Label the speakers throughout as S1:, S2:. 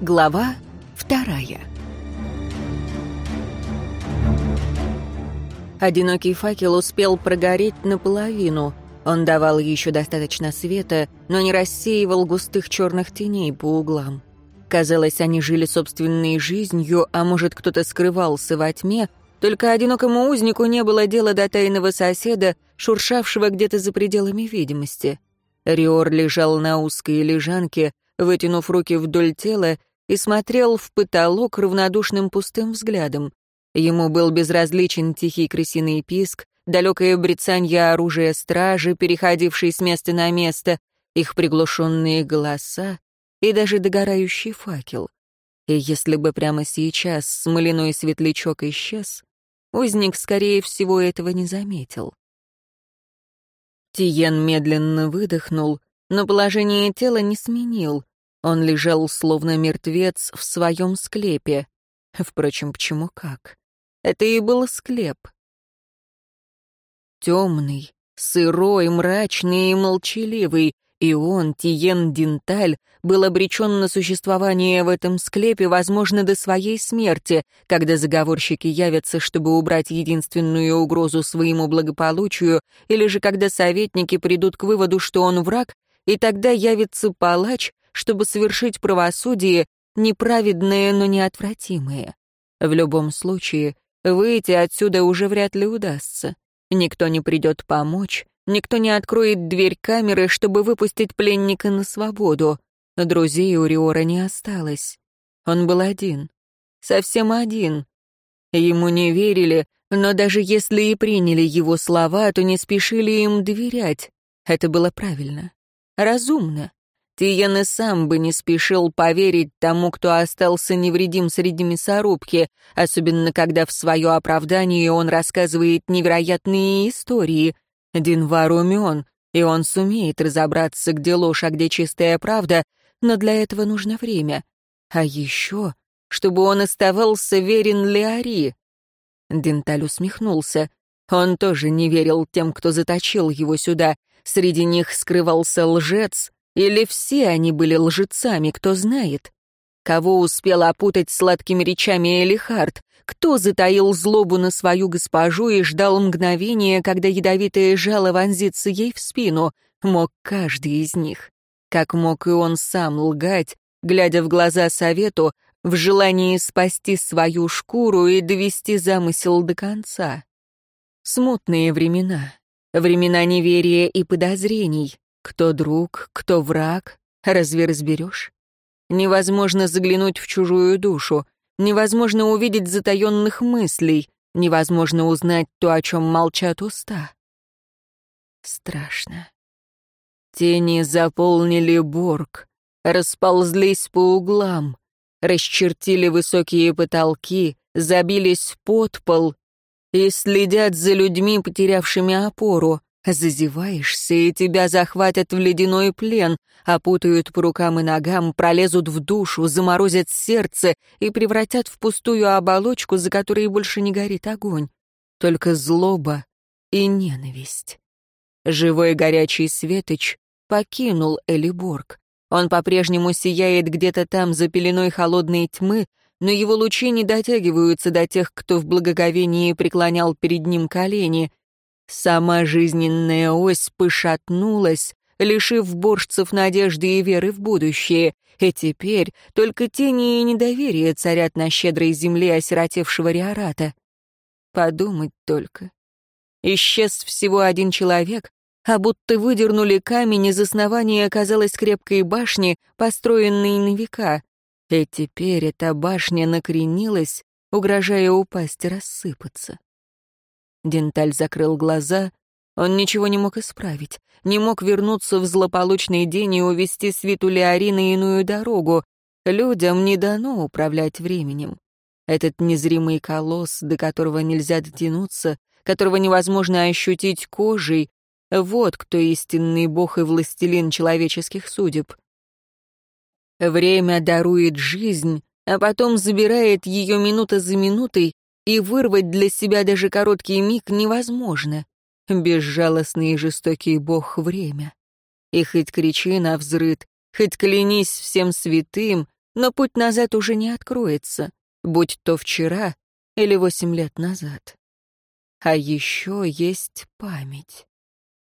S1: Глава вторая. Одинокий факел успел прогореть наполовину. Он давал еще достаточно света, но не рассеивал густых черных теней по углам. Казалось, они жили собственной жизнью, а может, кто-то скрывался во тьме, только одинокому узнику не было дела до тайного соседа, шуршавшего где-то за пределами видимости. Риор лежал на узкой лежанке, вытянув руки вдоль тела и смотрел в потолок равнодушным пустым взглядом. Ему был безразличен тихий крысиный писк, далекое брецанье оружия стражи, переходившей с места на место, их приглушенные голоса и даже догорающий факел. И если бы прямо сейчас смоляной светлячок исчез, узник, скорее всего, этого не заметил. Тиен медленно выдохнул, но положение тела не сменил. Он лежал словно мертвец в своем склепе. Впрочем, почему как? Это и был склеп. Темный, сырой, мрачный и молчаливый, и он, Тиен Динталь, был обречен на существование в этом склепе, возможно, до своей смерти, когда заговорщики явятся, чтобы убрать единственную угрозу своему благополучию, или же когда советники придут к выводу, что он враг, и тогда явится палач, чтобы совершить правосудие, неправедное, но неотвратимое. В любом случае, выйти отсюда уже вряд ли удастся. Никто не придет помочь, никто не откроет дверь камеры, чтобы выпустить пленника на свободу. Друзей у Риора не осталось. Он был один. Совсем один. Ему не верили, но даже если и приняли его слова, то не спешили им доверять. Это было правильно. Разумно. Тиен и сам бы не спешил поверить тому, кто остался невредим среди мясорубки, особенно когда в свое оправдание он рассказывает невероятные истории. Динвар умен, и он сумеет разобраться, где ложь, а где чистая правда, но для этого нужно время. А еще, чтобы он оставался верен Леари. Денталь усмехнулся. Он тоже не верил тем, кто заточил его сюда. Среди них скрывался лжец, или все они были лжецами, кто знает? Кого успел опутать сладкими речами Элихард? Кто затаил злобу на свою госпожу и ждал мгновения, когда ядовитое жало вонзится ей в спину? Мог каждый из них. Как мог и он сам лгать, глядя в глаза совету, в желании спасти свою шкуру и довести замысел до конца. Смутные времена, времена неверия и подозрений, кто друг, кто враг, разве разберешь? Невозможно заглянуть в чужую душу, невозможно увидеть затаенных мыслей, невозможно узнать то, о чем молчат уста. Страшно. Тени заполнили борг, расползлись по углам, расчертили высокие потолки, забились под пол и следят за людьми, потерявшими опору. Зазеваешься, и тебя захватят в ледяной плен, опутают по рукам и ногам, пролезут в душу, заморозят сердце и превратят в пустую оболочку, за которой больше не горит огонь. Только злоба и ненависть. Живой горячий светоч покинул Элиборг. Он по-прежнему сияет где-то там за пеленой холодной тьмы, но его лучи не дотягиваются до тех, кто в благоговении преклонял перед ним колени — Сама жизненная ось пошатнулась, лишив боржцев надежды и веры в будущее, и теперь только тени и недоверие царят на щедрой земле осиротевшего Риората. Подумать только. Исчез всего один человек, а будто выдернули камень из основания оказалась крепкой башни, построенной на века. И теперь эта башня накренилась, угрожая упасть и рассыпаться. Денталь закрыл глаза. Он ничего не мог исправить, не мог вернуться в злополучный день и увести свиту Леори иную дорогу. Людям не дано управлять временем. Этот незримый колосс, до которого нельзя дотянуться, которого невозможно ощутить кожей, вот кто истинный бог и властелин человеческих судеб. Время дарует жизнь, а потом забирает ее минута за минутой, и вырвать для себя даже короткий миг невозможно. Безжалостный и жестокий бог время. И хоть кричи на взрыд, хоть клянись всем святым, но путь назад уже не откроется, будь то вчера или восемь лет назад. А еще есть память.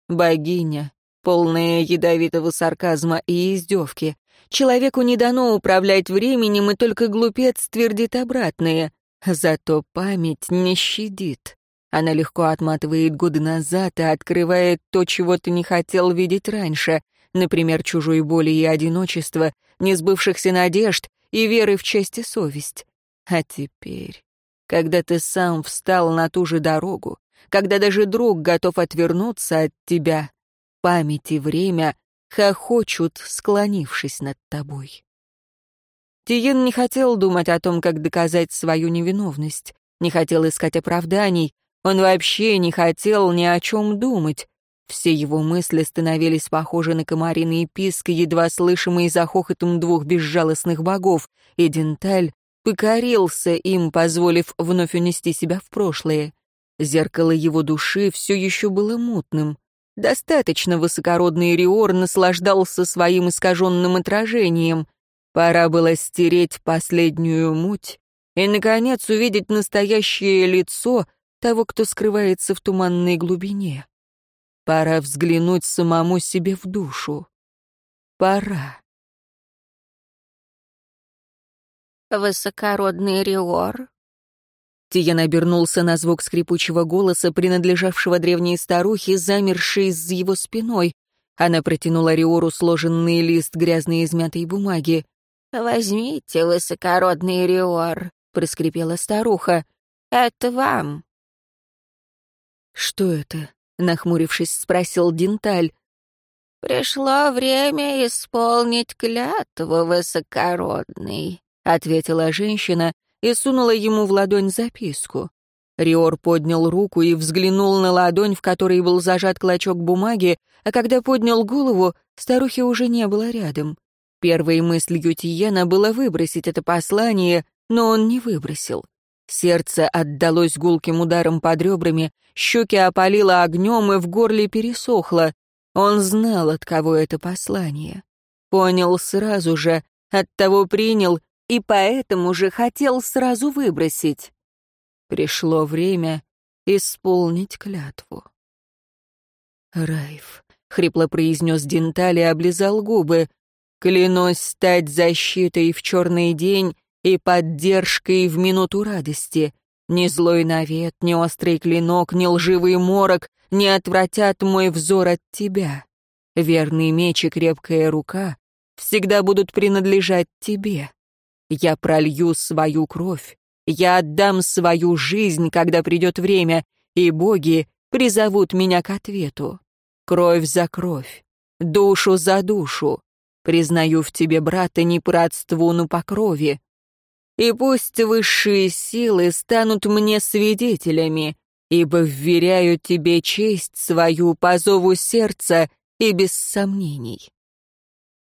S1: Богиня, полная ядовитого сарказма и издевки. Человеку не дано управлять временем, и только глупец твердит обратное. Зато память не щадит. Она легко отматывает годы назад и открывает то, чего ты не хотел видеть раньше, например, чужой боли и одиночества, несбывшихся надежд и веры в честь и совесть. А теперь, когда ты сам встал на ту же дорогу, когда даже друг готов отвернуться от тебя, память и время хохочут, склонившись над тобой. Тиен не хотел думать о том, как доказать свою невиновность, не хотел искать оправданий, он вообще не хотел ни о чем думать. Все его мысли становились похожи на комариный писк, едва слышимый за хохотом двух безжалостных богов, и Денталь покорился им, позволив вновь унести себя в прошлое. Зеркало его души все еще было мутным. Достаточно высокородный Риор наслаждался своим искаженным отражением. Пора было стереть последнюю муть и, наконец, увидеть настоящее лицо того, кто скрывается в туманной глубине. Пора взглянуть самому себе в душу. Пора.
S2: «Высокородный Риор?»
S1: Тиен обернулся на звук скрипучего голоса, принадлежавшего древней старухе, замершей за его спиной. Она протянула Риору сложенный лист грязной измятой бумаги.
S2: «Возьмите, высокородный Риор», — проскрипела старуха. «Это вам».
S1: «Что это?» — нахмурившись, спросил Денталь.
S2: «Пришло время исполнить клятву, высокородный», — ответила женщина и сунула ему в ладонь записку. Риор поднял руку и взглянул на ладонь, в которой был зажат клочок бумаги, а когда поднял голову, старухи уже не было рядом. Первой мыслью Тиена было выбросить это послание, но он не выбросил. Сердце отдалось гулким ударом под ребрами, щеки опалило огнем и в горле пересохло. Он знал, от кого это послание. Понял сразу же, оттого принял и поэтому же хотел сразу выбросить. Пришло время исполнить клятву. «Райф», — хрипло произнес Денталь и облизал губы, «клянусь стать защитой в черный день и поддержкой в минуту радости. Ни злой навет, ни острый клинок, ни лживый морок не отвратят мой взор от тебя. Верный меч и крепкая рука всегда будут принадлежать тебе. Я пролью свою кровь, я отдам свою жизнь, когда придет время, и боги призовут меня к ответу. Кровь за кровь, душу за душу. Признаю в тебе брата не по родству, но по крови. И пусть высшие силы станут мне свидетелями, ибо вверяю тебе честь свою по зову сердца и без сомнений.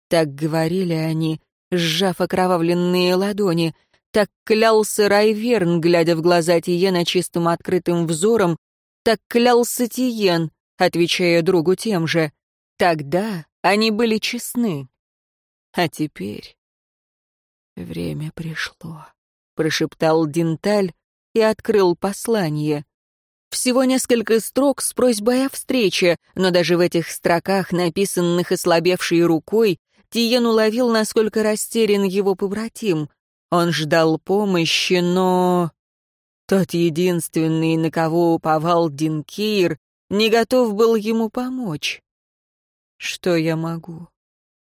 S2: Так говорили они, сжав окровавленные ладони. Так клялся Райверн, глядя в глаза Тиена чистым открытым взором. Так клялся Тиен, отвечая другу тем же. Тогда они были честны. А теперь... «Время пришло», — прошептал Денталь и открыл послание. Всего несколько строк с просьбой о встрече, но даже в этих строках, написанных ослабевшей рукой, Тиен уловил, насколько растерян его побратим. Он ждал помощи, но... Тот единственный, на кого уповал Динкир, не готов был ему помочь. Что я могу?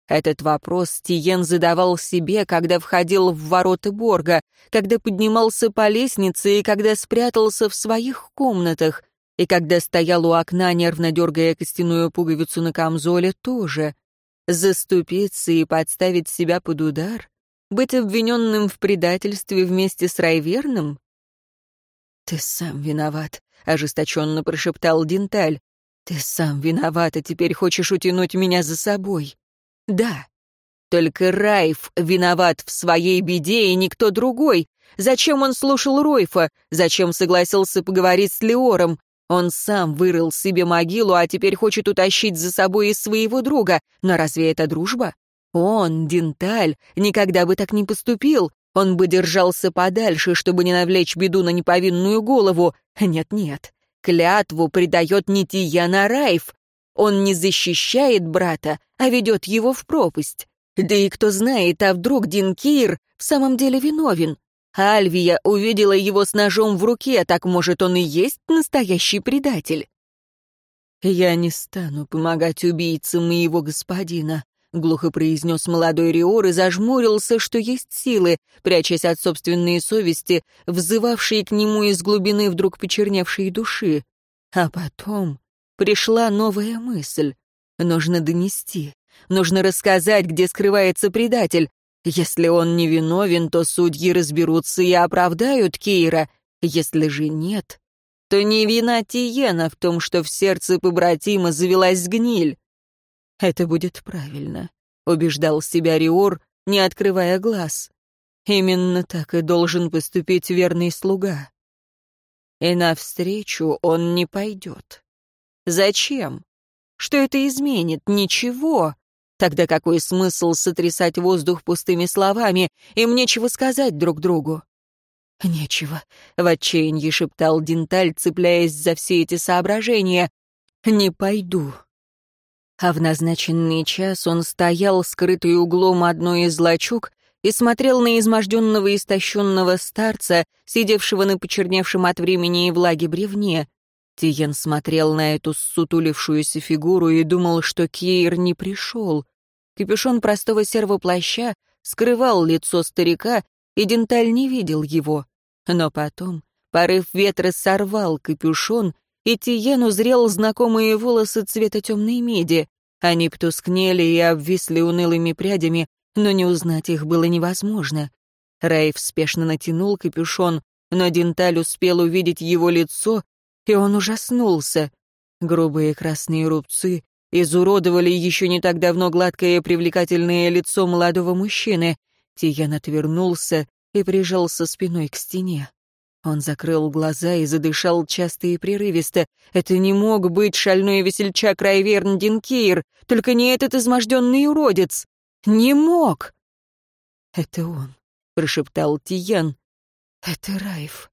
S2: Этот вопрос Тиен задавал себе, когда входил в ворота Борга, когда поднимался по лестнице и когда спрятался в своих комнатах, и когда стоял у окна, нервно дергая костяную пуговицу на камзоле, тоже. Заступиться и подставить себя под удар? Быть обвиненным в предательстве вместе с Райверным? «Ты сам виноват», — ожесточенно прошептал Денталь. «Ты сам виноват, и теперь хочешь утянуть меня за собой». «Да, только Райф виноват в своей беде и никто другой. Зачем он слушал Ройфа? Зачем согласился поговорить с Леором? Он сам вырыл себе могилу, а теперь хочет утащить за собой и своего друга. Но разве это дружба?
S1: Он, Денталь, никогда бы так не поступил. Он бы держался подальше, чтобы не навлечь беду на неповинную голову. Нет-нет, клятву предает не Тияна Райф. Он не защищает брата, а ведет его в пропасть. Да и кто знает, а вдруг Динкир в самом деле виновен? Альвия увидела его с ножом в руке, так может, он и есть настоящий предатель? «Я не стану помогать убийце моего господина», — глухо произнес молодой Риор и зажмурился, что есть силы, прячась от собственной совести, взывавшей к нему из глубины вдруг почерневшей души. А потом пришла новая мысль. Нужно донести, нужно рассказать, где скрывается предатель. Если он не виновен, то судьи разберутся и оправдают Кейра. Если же нет, то не вина Тиена в том, что в сердце побратима завелась гниль. «Это будет правильно», — убеждал себя Риор, не открывая глаз. «Именно так и должен поступить верный слуга. И навстречу он не пойдет. Зачем? Что это изменит? Ничего. Тогда какой смысл сотрясать воздух пустыми словами? Им нечего сказать друг другу. «Нечего», — в отчаянии шептал Денталь, цепляясь за все эти соображения. «Не пойду». А в назначенный час он стоял, скрытый углом одной из лачуг, и смотрел на изможденного и истощенного старца, сидевшего на почерневшем от времени и влаги бревне. Тиен смотрел на эту сутулившуюся фигуру и думал, что Кейр не пришел. Капюшон простого серого плаща скрывал лицо старика, и Денталь не видел его. Но потом порыв ветра сорвал капюшон, и Тиен узрел знакомые волосы цвета темной меди. Они потускнели и обвисли унылыми прядями, но не узнать их было невозможно. Райф спешно натянул капюшон, но Денталь успел увидеть его лицо, и он ужаснулся. Грубые красные рубцы изуродовали еще не так давно гладкое привлекательное лицо молодого мужчины. Тиян отвернулся и прижался спиной к стене. Он закрыл глаза и задышал часто и прерывисто. Это не мог быть шальной весельчак Райверн Динкейр, только не этот изможденный уродец. Не мог! «Это он», — прошептал Тиян. «Это Райф.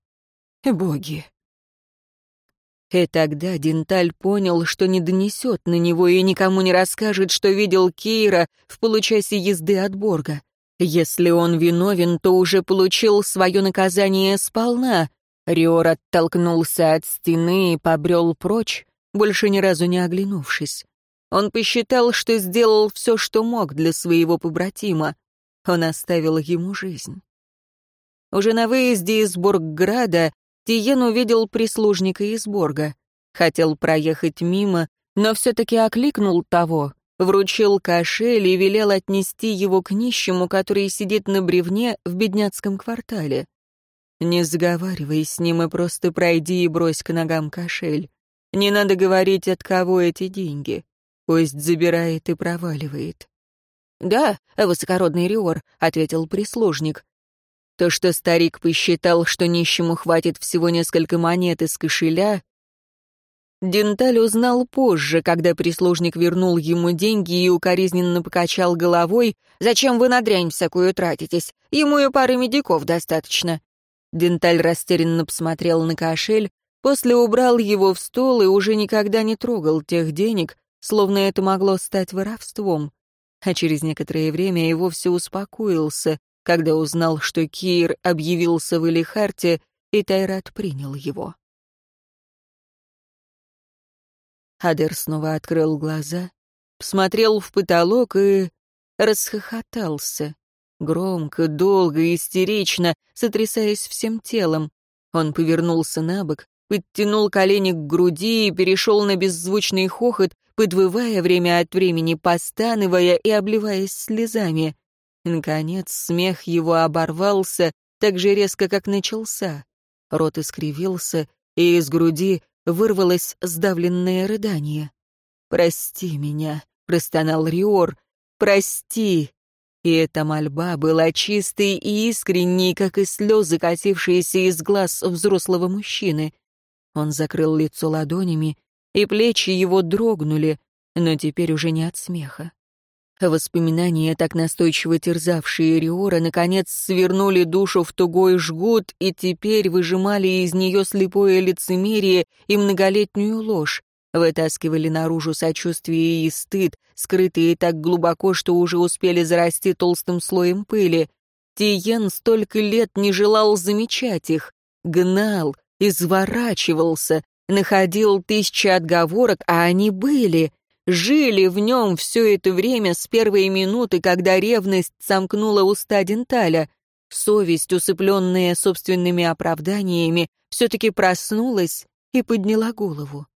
S1: Боги». И тогда Денталь понял, что не донесет на него и никому не расскажет, что видел Кейра в получасе езды от Борга. Если он виновен, то уже получил свое наказание сполна. Риор оттолкнулся от стены и побрел прочь, больше ни разу не оглянувшись. Он посчитал, что сделал все, что мог для своего побратима. Он оставил ему жизнь. Уже на выезде из Боргграда Тиен увидел прислужника из Борга. Хотел проехать мимо, но все-таки окликнул того, вручил кошель и велел отнести его к нищему, который сидит на бревне в бедняцком квартале. Не заговаривай с ним и просто пройди и брось к ногам кошель. Не надо говорить, от кого эти деньги. Пусть забирает и проваливает. «Да, высокородный Риор», — ответил прислужник. То, что старик посчитал, что нищему хватит всего несколько монет из кошеля, Денталь узнал позже, когда прислужник вернул ему деньги и укоризненно покачал головой. «Зачем вы на дрянь всякую тратитесь? Ему и пары медиков достаточно». Денталь растерянно посмотрел на кошель, после убрал его в стол и уже никогда не трогал тех денег, словно это могло стать воровством. А через некоторое время и вовсе успокоился, когда узнал, что Кир объявился в Элихарте, и Тайрат принял его. Адер снова открыл глаза, посмотрел в потолок и расхохотался. Громко, долго, истерично, сотрясаясь всем телом. Он повернулся на бок, подтянул колени к груди и перешел на беззвучный хохот, подвывая время от времени, постановая и обливаясь слезами. Наконец смех его оборвался так же резко, как начался. Рот искривился, и из груди вырвалось сдавленное рыдание. «Прости меня», — простонал Риор, — «прости». И эта мольба была чистой и искренней, как и слезы, катившиеся из глаз взрослого мужчины. Он закрыл лицо ладонями, и плечи его дрогнули, но теперь уже не от смеха.
S2: Воспоминания, так настойчиво терзавшие Риора, наконец свернули душу в тугой жгут и теперь выжимали из нее слепое лицемерие и многолетнюю ложь, вытаскивали наружу сочувствие и стыд, скрытые так глубоко, что уже успели зарасти толстым слоем пыли. Тиен столько лет не желал замечать их, гнал, изворачивался, находил тысячи отговорок, а они были — жили в нем все это время с первой минуты, когда ревность сомкнула уста Денталя. Совесть, усыпленная собственными оправданиями, все-таки проснулась и подняла голову.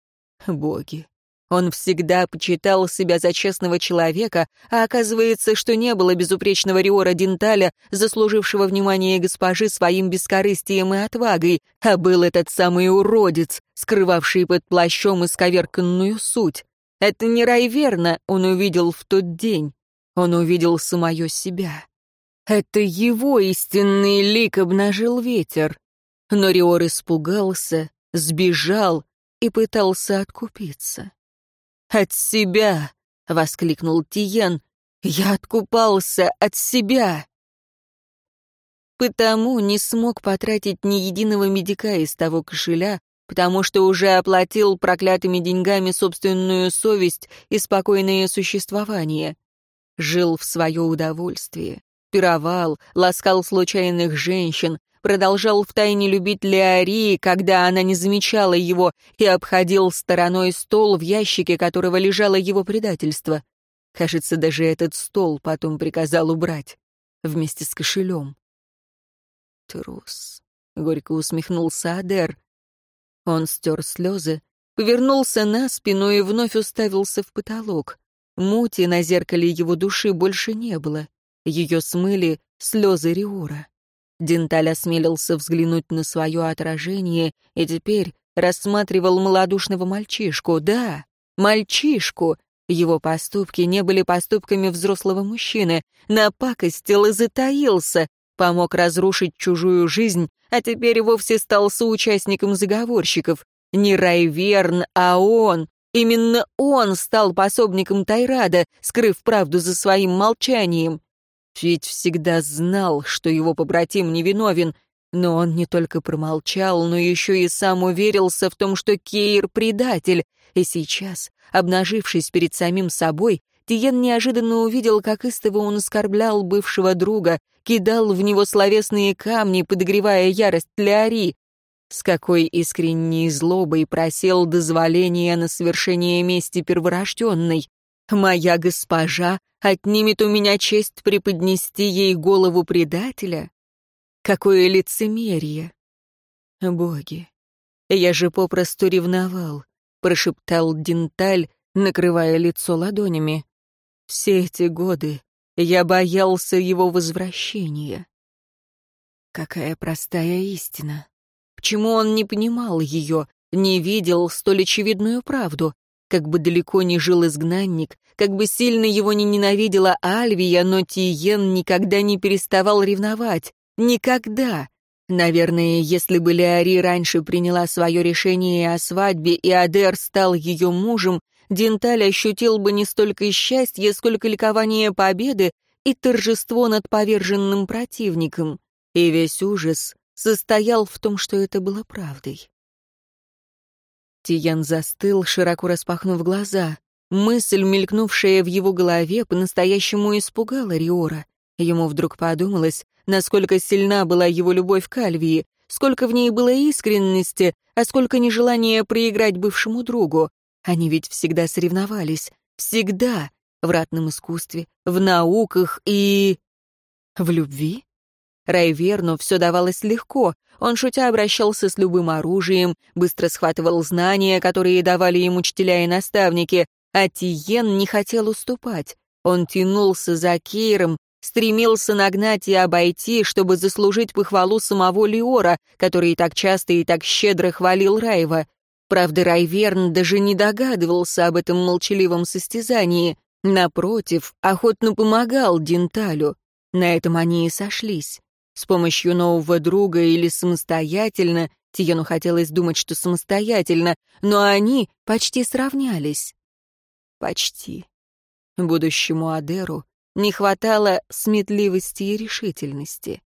S2: Боги. Он всегда почитал себя за честного человека, а оказывается, что не было безупречного Риора Денталя, заслужившего внимания госпожи своим бескорыстием и отвагой, а был этот самый уродец, скрывавший под плащом исковерканную суть. Это не Райверна он увидел в тот день. Он увидел самое себя. Это его истинный лик обнажил ветер. Но Риор испугался, сбежал и пытался откупиться. «От себя!» — воскликнул Тиен. «Я откупался от себя!» Потому не смог потратить ни единого медика из того кошеля, потому что уже оплатил проклятыми деньгами собственную совесть и спокойное существование. Жил в свое удовольствие, пировал, ласкал случайных женщин, продолжал втайне любить Леории, когда она не замечала его, и обходил стороной стол, в ящике которого лежало его предательство. Кажется, даже этот стол потом приказал убрать, вместе с кошелем. «Трус», — горько усмехнулся Адер. Он стер слезы, повернулся на спину и вновь уставился в потолок. Мути на зеркале его души больше не было. Ее смыли слезы Риора. Денталь осмелился взглянуть на свое отражение и теперь рассматривал малодушного мальчишку. Да, мальчишку. Его поступки не были поступками взрослого мужчины. Напакостил и затаился, помог разрушить чужую жизнь, а теперь вовсе стал соучастником заговорщиков. Не Райверн, а он. Именно он стал пособником Тайрада, скрыв правду за своим молчанием. Ведь всегда знал, что его побратим невиновен, но он не только промолчал, но еще и сам уверился в том, что Кейр — предатель, и сейчас, обнажившись перед самим собой, Тиен неожиданно увидел, как истово он оскорблял бывшего друга, кидал в него словесные камни, подогревая ярость Леари. С какой искренней злобой просел дозволения на совершение мести перворожденной. «Моя госпожа отнимет у меня честь преподнести ей голову предателя? Какое лицемерие!» «Боги, я же попросту ревновал», — прошептал Денталь, накрывая лицо ладонями. «Все эти годы я боялся его возвращения. Какая простая истина. Почему он не понимал ее, не видел столь очевидную правду? Как бы далеко ни жил изгнанник, как бы сильно его не ненавидела Альвия, но Тиен никогда не переставал ревновать. Никогда. Наверное, если бы Леари раньше приняла свое решение о свадьбе, и Адер стал ее мужем, Денталь ощутил бы не столько счастье, сколько ликование победы и торжество над поверженным противником. И весь ужас состоял в том, что это было правдой. Тиян застыл, широко распахнув глаза. Мысль, мелькнувшая в его голове, по-настоящему испугала Риора. Ему вдруг подумалось, насколько сильна была его любовь к Альвии, сколько в ней было искренности, а сколько нежелания проиграть бывшему другу. Они ведь всегда соревновались. Всегда. В ратном искусстве, в науках и... В любви? Райверну все давалось легко. Он, шутя, обращался с любым оружием, быстро схватывал знания, которые давали ему учителя и наставники, а Тиен не хотел уступать. Он тянулся за Кейром, стремился нагнать и обойти, чтобы заслужить похвалу самого Леора, который так часто и так щедро хвалил Раева. Правда, Райверн даже не догадывался об этом молчаливом состязании. Напротив, охотно помогал Денталю. На этом они и сошлись. С помощью нового друга или самостоятельно, Тиену хотелось думать, что самостоятельно, но они почти сравнялись. Почти.
S1: Будущему Адеру не хватало сметливости и решительности.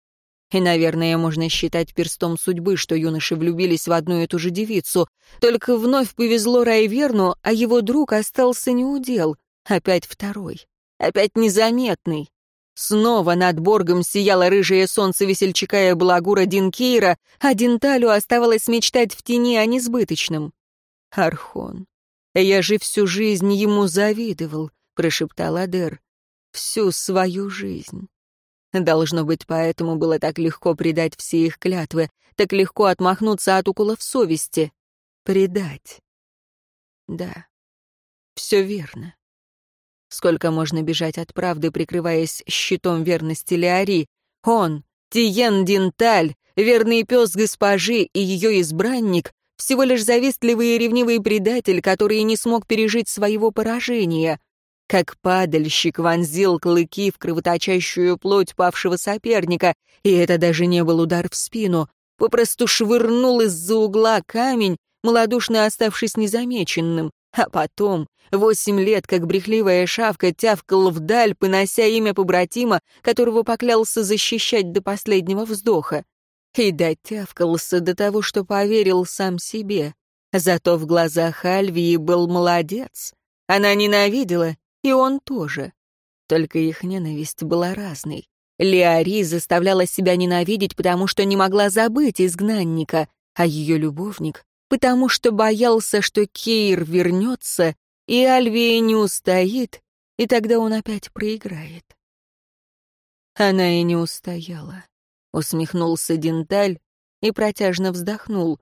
S1: И, наверное, можно считать перстом судьбы, что юноши влюбились в одну и ту же девицу. Только вновь повезло Райверну, а его друг остался неудел. Опять второй. Опять незаметный. Снова над Боргом сияло рыжее солнце весельчака и балагура Динкейра, а Динталю оставалось мечтать в тени о несбыточном. «Архон, я же всю жизнь ему завидовал», — прошептал Адер. «Всю свою жизнь». Должно быть, поэтому было так легко предать все их клятвы, так легко отмахнуться от уколов совести. Предать. Да, все верно. Сколько можно бежать от правды, прикрываясь щитом верности Леари? Он, Тиен Динталь, верный пес госпожи и ее избранник, всего лишь завистливый и ревнивый предатель, который не смог пережить своего поражения. Как падальщик вонзил клыки в кровоточащую плоть павшего соперника, и это даже не был удар в спину, попросту швырнул из-за угла камень, малодушно оставшись незамеченным. А потом, восемь лет, как брехливая шавка, тявкал вдаль, понося имя побратима, которого поклялся защищать до последнего вздоха. И дотявкался до того, что поверил сам себе. Зато в глазах Альвии был молодец. Она ненавидела, и он тоже. Только их ненависть была разной. Леари заставляла себя ненавидеть, потому что не могла забыть изгнанника, а ее любовник потому что боялся, что Кейр вернется, и Альвия не устоит, и тогда он опять проиграет. Она и не устояла. Усмехнулся Денталь и протяжно вздохнул.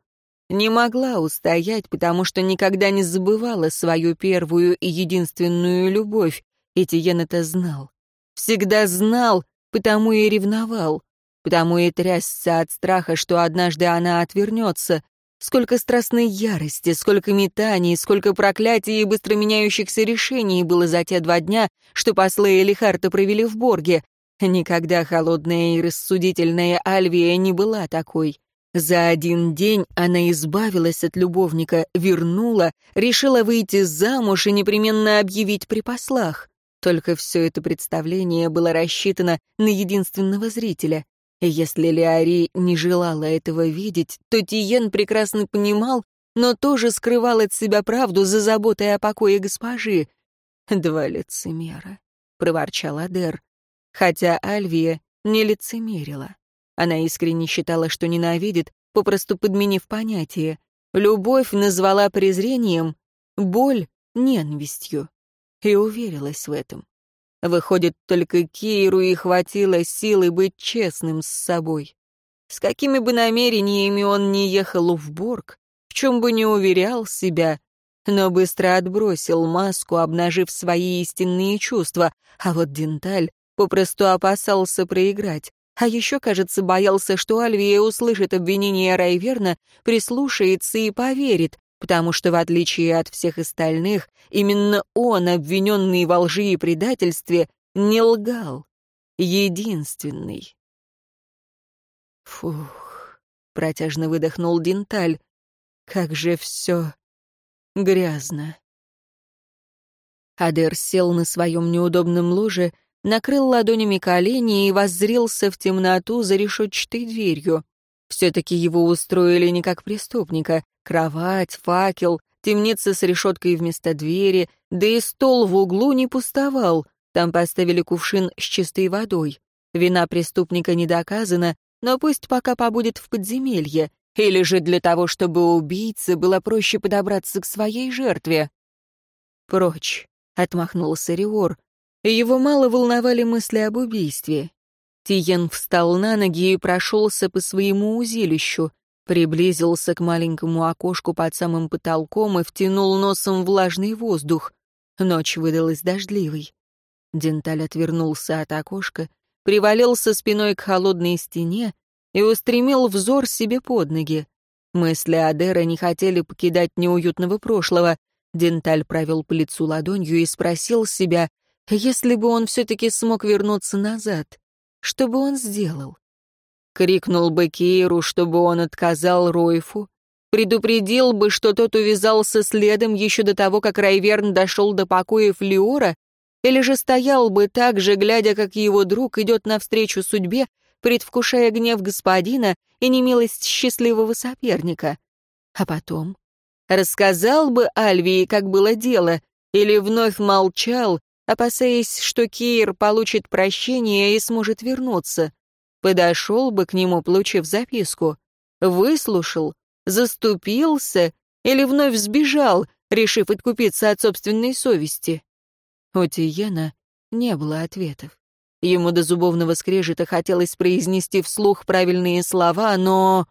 S1: Не могла устоять, потому что никогда не забывала свою первую и единственную любовь, и Тиен это знал. Всегда знал, потому и ревновал, потому и трясся от страха, что однажды она отвернется, Сколько страстной ярости, сколько метаний, сколько проклятий и быстро меняющихся решений было за те два дня, что послы Элихарта провели в Борге. Никогда холодная и рассудительная Альвия не была такой. За один день она избавилась от любовника, вернула, решила выйти замуж и непременно объявить при послах. Только все это представление было рассчитано на единственного зрителя. Если Леари не желала этого видеть, то Тиен прекрасно понимал, но тоже скрывал от себя правду за заботой о покое госпожи. «Два лицемера», — проворчал Адер. Хотя Альвия не лицемерила. Она искренне считала, что ненавидит, попросту подменив понятие. Любовь назвала презрением, боль — ненавистью. И уверилась в этом. Выходит, только Кейру и хватило силы быть честным с собой. С какими бы намерениями он не ехал в Борг, в чем бы не уверял себя, но быстро отбросил маску, обнажив свои истинные чувства, а вот Денталь попросту опасался проиграть. А еще, кажется, боялся, что Альвия услышит обвинение Райверна, прислушается и поверит, потому что, в отличие от всех остальных, именно он, обвиненный во лжи и предательстве, не лгал. Единственный. Фух, протяжно выдохнул Денталь. Как же все грязно. Адер сел на своем неудобном ложе, накрыл ладонями колени и воззрился в темноту за решетчатой дверью. Все-таки его устроили не как преступника. Кровать, факел, темница с решеткой вместо двери, да и стол в углу не пустовал. Там поставили кувшин с чистой водой. Вина преступника не доказана, но пусть пока побудет в подземелье. Или же для того, чтобы убийце было проще подобраться к своей жертве. «Прочь», — отмахнулся Риор. Его мало волновали мысли об убийстве. Тиен встал на ноги и прошелся по своему узилищу, приблизился к маленькому окошку под самым потолком и втянул носом влажный воздух. Ночь выдалась дождливой. Денталь отвернулся от окошка, привалился спиной к холодной стене и устремил взор себе под ноги. Мысли Адера не хотели покидать неуютного прошлого. Денталь провел по лицу ладонью и спросил себя, если бы он все-таки смог вернуться назад, что бы он сделал? Крикнул бы Кейру, чтобы он отказал Ройфу, предупредил бы, что тот увязался следом еще до того, как Райверн дошел до покоев Леора, или же стоял бы так же, глядя, как его друг идет навстречу судьбе, предвкушая гнев господина и немилость счастливого соперника. А потом рассказал бы Альвии, как было дело, или вновь молчал, опасаясь, что Кир получит прощение и сможет вернуться. Подошел бы к нему, получив записку, выслушал, заступился или вновь сбежал, решив откупиться от собственной совести. У Тиена не было ответов. Ему до зубовного скрежета хотелось произнести вслух правильные слова, но...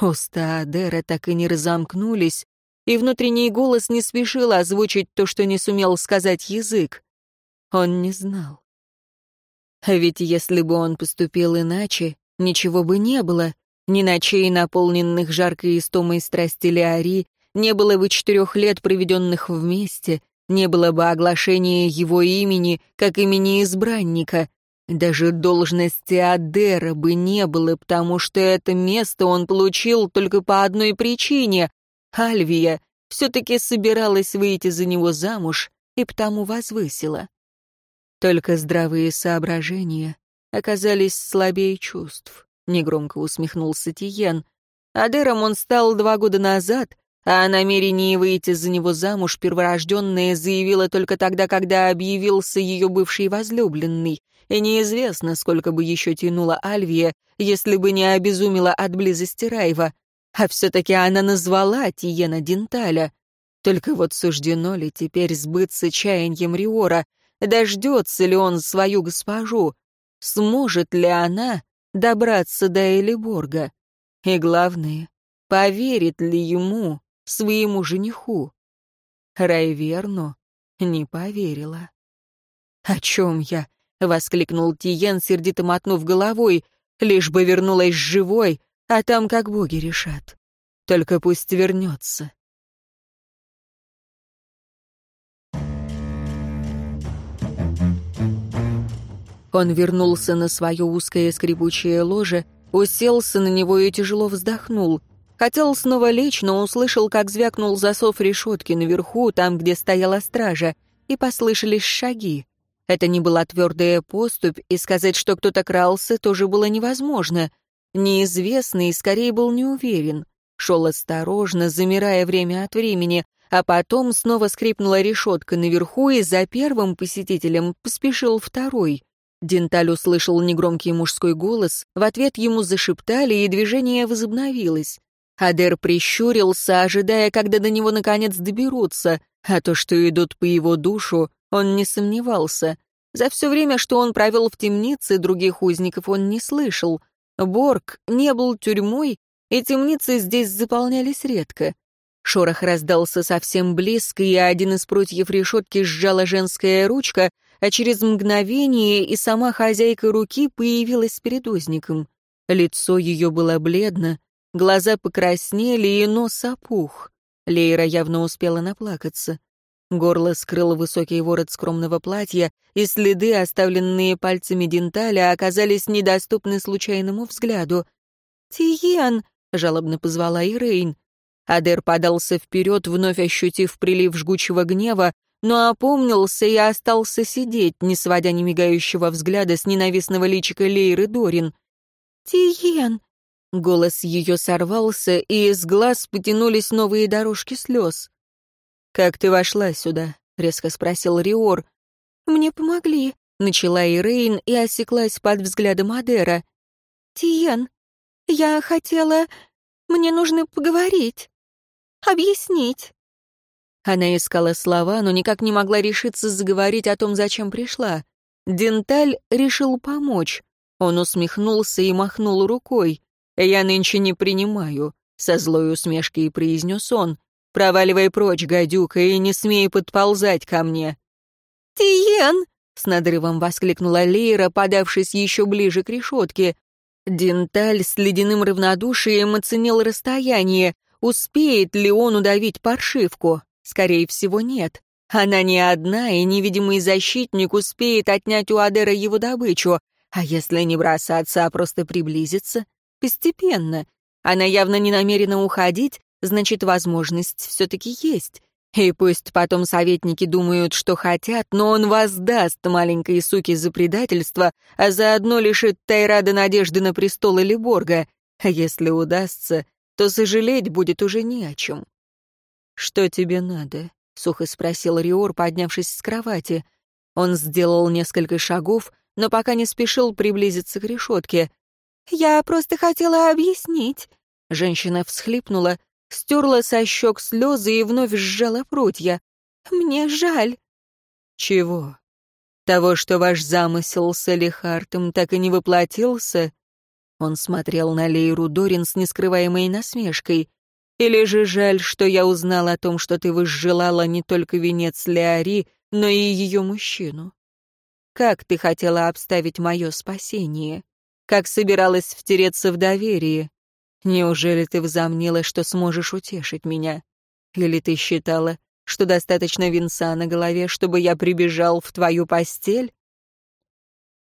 S1: Уста Адера так и не разомкнулись, и внутренний голос не спешил озвучить то, что не сумел сказать язык. Он не знал. А ведь если бы он поступил иначе, ничего бы не было, ни ночей, наполненных жаркой истомой страсти Леари, не было бы четырех лет, проведенных вместе, не было бы оглашения его имени, как имени избранника. Даже должности Адера бы не было, потому что это место он получил только по одной причине. Альвия все-таки собиралась выйти за него замуж и потому возвысила. Только здравые соображения оказались слабее чувств, — негромко усмехнулся Тиен. Адером он стал два года назад, а о намерении выйти за него замуж перворожденная заявила только тогда, когда объявился ее бывший возлюбленный, и неизвестно, сколько бы еще тянула Альвия, если бы не обезумела от близости Райва. А все-таки она назвала Тиена Денталя. Только вот суждено ли теперь сбыться чаянием Риора, дождется ли он свою госпожу, сможет ли она добраться до Элиборга, и главное, поверит ли ему, своему жениху. Райверну не поверила. «О чем я?» — воскликнул Тиен, сердито мотнув головой. «Лишь бы вернулась живой, а там как боги решат. Только пусть вернется». Он вернулся на свое узкое скрипучее ложе, уселся на него и тяжело вздохнул. Хотел снова лечь, но услышал, как звякнул засов решетки наверху, там, где стояла стража, и послышались шаги. Это не была твердая поступь, и сказать, что кто-то крался, тоже было невозможно. Неизвестный скорее был не уверен. Шел осторожно, замирая время от времени, а потом снова скрипнула решетка наверху, и за первым посетителем поспешил второй. Денталь услышал негромкий мужской голос, в ответ ему зашептали, и движение возобновилось. Адер прищурился, ожидая, когда до него наконец доберутся, а то, что идут по его душу, он не сомневался. За все время, что он провел в темнице, других узников он не слышал. Борг не был тюрьмой, и темницы здесь заполнялись редко. Шорох раздался совсем близко, и один из прутьев решетки сжала женская ручка, а через мгновение и сама хозяйка руки появилась перед узником. Лицо ее было бледно, Глаза покраснели, и нос опух. Лейра явно успела наплакаться. Горло скрыл высокий ворот скромного платья, и следы, оставленные пальцами Денталя, оказались недоступны случайному взгляду. «Тиен!» — жалобно позвала Ирейн. Адер подался вперед, вновь ощутив прилив жгучего гнева, но опомнился и остался сидеть, не сводя немигающего взгляда с ненавистного личика Лейры Дорин. «Тиен!» Голос ее сорвался, и из глаз потянулись новые дорожки слез. «Как ты вошла сюда?» — резко спросил Риор. «Мне помогли», — начала Ирейн и осеклась под взглядом Адера. «Тиен, я хотела... Мне нужно поговорить. Объяснить». Она искала слова, но никак не могла решиться заговорить о том, зачем пришла. Денталь решил помочь. Он усмехнулся и махнул рукой. «Я нынче не принимаю», — со злой усмешкой произнес он. «Проваливай прочь, гадюка, и не смей подползать ко мне». «Тиен!» — с надрывом воскликнула Лейра, подавшись еще ближе к решетке. Денталь с ледяным равнодушием оценил расстояние. Успеет ли он удавить паршивку? Скорее всего, нет. Она не одна, и невидимый защитник успеет отнять у Адера его добычу. А если не бросаться, а просто приблизиться? Постепенно. Она явно не намерена уходить, значит, возможность все-таки есть. И пусть потом советники думают, что хотят, но он воздаст маленькой суке за предательство, а заодно лишит Тайрада надежды на престол или. А если удастся, то сожалеть будет уже не о чем. «Что тебе надо?» — сухо спросил Риор, поднявшись с кровати. Он сделал несколько шагов, но пока не спешил приблизиться к решетке.
S2: «Я просто хотела объяснить».
S1: Женщина всхлипнула, стерла со щек слезы и вновь сжала прутья.
S2: «Мне жаль».
S1: «Чего? Того, что ваш замысел с Элихартом так и не воплотился?» Он смотрел на Лейру Дорин с нескрываемой насмешкой. «Или же жаль, что я узнал о том, что ты возжелала не только венец Леари, но и ее мужчину? Как ты хотела обставить мое спасение? Как собиралась втереться в доверие? Неужели ты взомнила, что сможешь утешить меня? Или ты считала, что достаточно венца на голове, чтобы я прибежал в твою постель?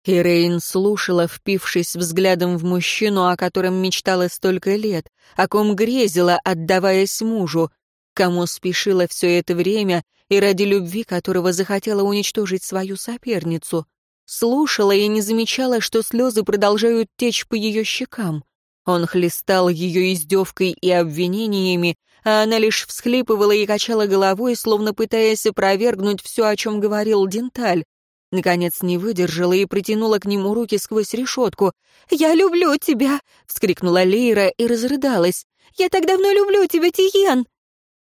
S1: Ирейн слушала, впившись взглядом в мужчину, о котором мечтала столько лет, о ком грезила, отдаваясь мужу, кому спешила все это время и ради любви которого захотела уничтожить свою соперницу. Слушала и не замечала, что слезы продолжают течь по ее щекам. Он хлестал ее издевкой и обвинениями, а она лишь всхлипывала и качала головой, словно пытаясь опровергнуть все, о чем говорил Денталь. Наконец не выдержала и протянула к нему руки сквозь решетку.
S2: «Я люблю тебя!» — вскрикнула Лейра и разрыдалась. «Я так давно люблю тебя, Тиен!»